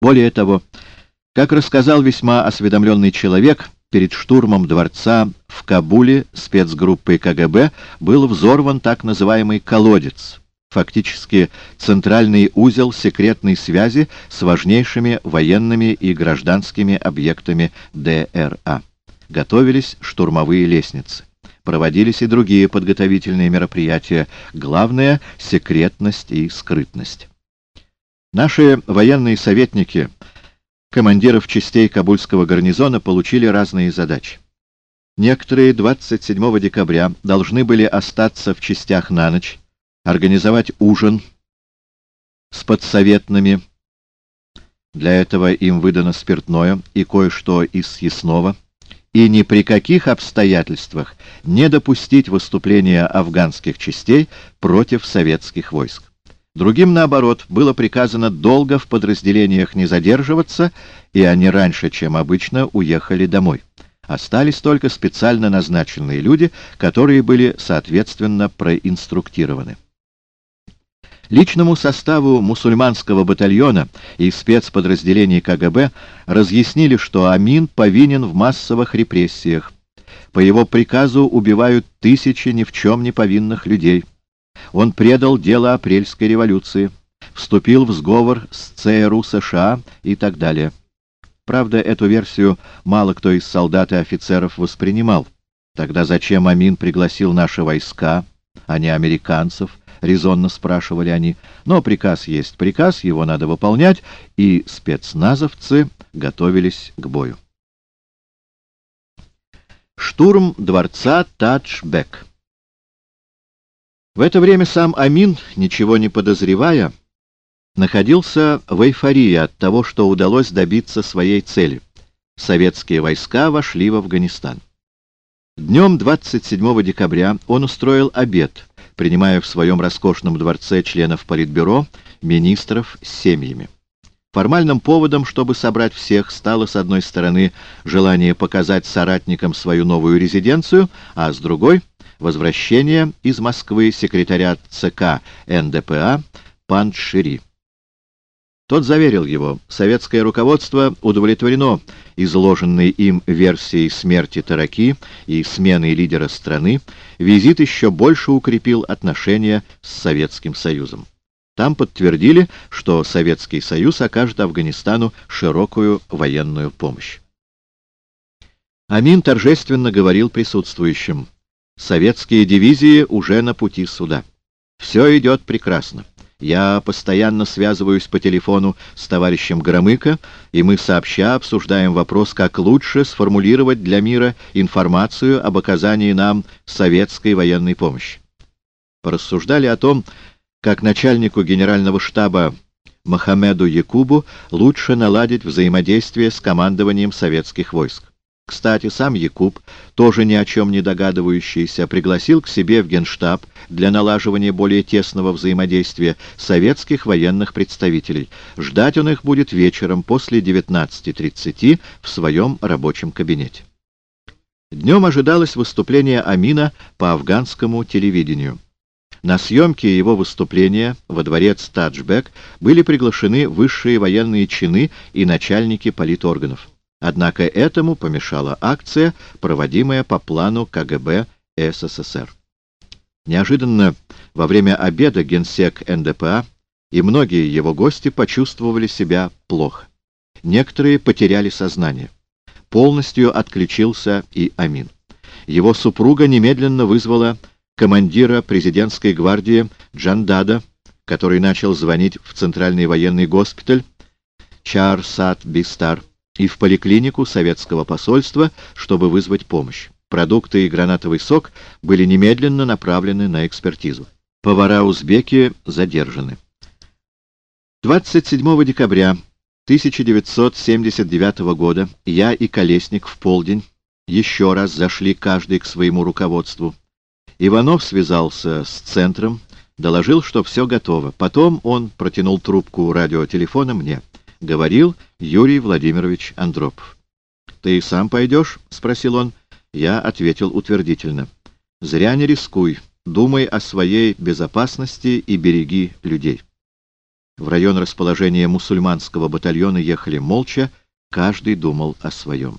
Более того, как рассказал весьма осведомленный человек, перед штурмом дворца в Кабуле спецгруппой КГБ был взорван так называемый «колодец», фактически центральный узел секретной связи с важнейшими военными и гражданскими объектами ДРА. Готовились штурмовые лестницы. Проводились и другие подготовительные мероприятия. Главное — секретность и скрытность. Наши военные советники, командиров частей Кабульского гарнизона, получили разные задачи. Некоторые 27 декабря должны были остаться в частях на ночь, организовать ужин с подсоветными. Для этого им выдано спиртное и кое-что из съестного. И ни при каких обстоятельствах не допустить выступления афганских частей против советских войск. Другим, наоборот, было приказано долго в подразделениях не задерживаться, и они раньше, чем обычно, уехали домой. Остались только специально назначенные люди, которые были, соответственно, проинструктированы. Личному составу мусульманского батальона и спецподразделений КГБ разъяснили, что Амин повинен в массовых репрессиях. По его приказу убивают тысячи ни в чем не повинных людей. Он предал дело апрельской революции, вступил в сговор с ЦРУ США и так далее. Правда, эту версию мало кто из солдат и офицеров воспринимал. Тогда зачем Амин пригласил наши войска, а не американцев, — резонно спрашивали они. Но приказ есть приказ, его надо выполнять, и спецназовцы готовились к бою. Штурм дворца Таджбек В это время сам Амин, ничего не подозревая, находился в эйфории от того, что удалось добиться своей цели. Советские войска вошли в Афганистан. Днем 27 декабря он устроил обед — принимая в своем роскошном дворце членов Политбюро, министров с семьями. Формальным поводом, чтобы собрать всех, стало, с одной стороны, желание показать соратникам свою новую резиденцию, а с другой — возвращение из Москвы секретаря ЦК НДПА Паншири. Тот заверил его, советское руководство удовлетворено изложенной им версией смерти Тараки и смены лидера страны, визит еще больше укрепил отношения с Советским Союзом. Там подтвердили, что Советский Союз окажет Афганистану широкую военную помощь. Амин торжественно говорил присутствующим, советские дивизии уже на пути суда. Все идет прекрасно. Я постоянно связываюсь по телефону с товарищем Громыко, и мы сообща обсуждаем вопрос, как лучше сформулировать для мира информацию об оказании нам советской военной помощи. Порассуждали о том, как начальнику генерального штаба Мохаммеду Якубу лучше наладить взаимодействие с командованием советских войск. Кстати, сам Якуб, тоже ни о чем не догадывающийся, пригласил к себе в Генштаб для налаживания более тесного взаимодействия советских военных представителей. Ждать он их будет вечером после 19.30 в своем рабочем кабинете. Днем ожидалось выступление Амина по афганскому телевидению. На съемки его выступления во дворец Таджбек были приглашены высшие военные чины и начальники политорганов. Однако этому помешала акция, проводимая по плану КГБ СССР. Неожиданно во время обеда генсек НДПА и многие его гости почувствовали себя плохо. Некоторые потеряли сознание. Полностью отключился и Амин. Его супруга немедленно вызвала командира президентской гвардии Джандада, который начал звонить в Центральный военный госпиталь Чар-Сад-Бистар, и в поликлинику советского посольства, чтобы вызвать помощь. Продукты и гранатовый сок были немедленно направлены на экспертизу. Повара-узбеки задержаны. 27 декабря 1979 года я и Колесник в полдень еще раз зашли каждый к своему руководству. Иванов связался с центром, доложил, что все готово. Потом он протянул трубку радиотелефона мне. Говорил Юрий Владимирович Андропов. «Ты сам пойдешь?» — спросил он. Я ответил утвердительно. «Зря не рискуй. Думай о своей безопасности и береги людей». В район расположения мусульманского батальона ехали молча, каждый думал о своем.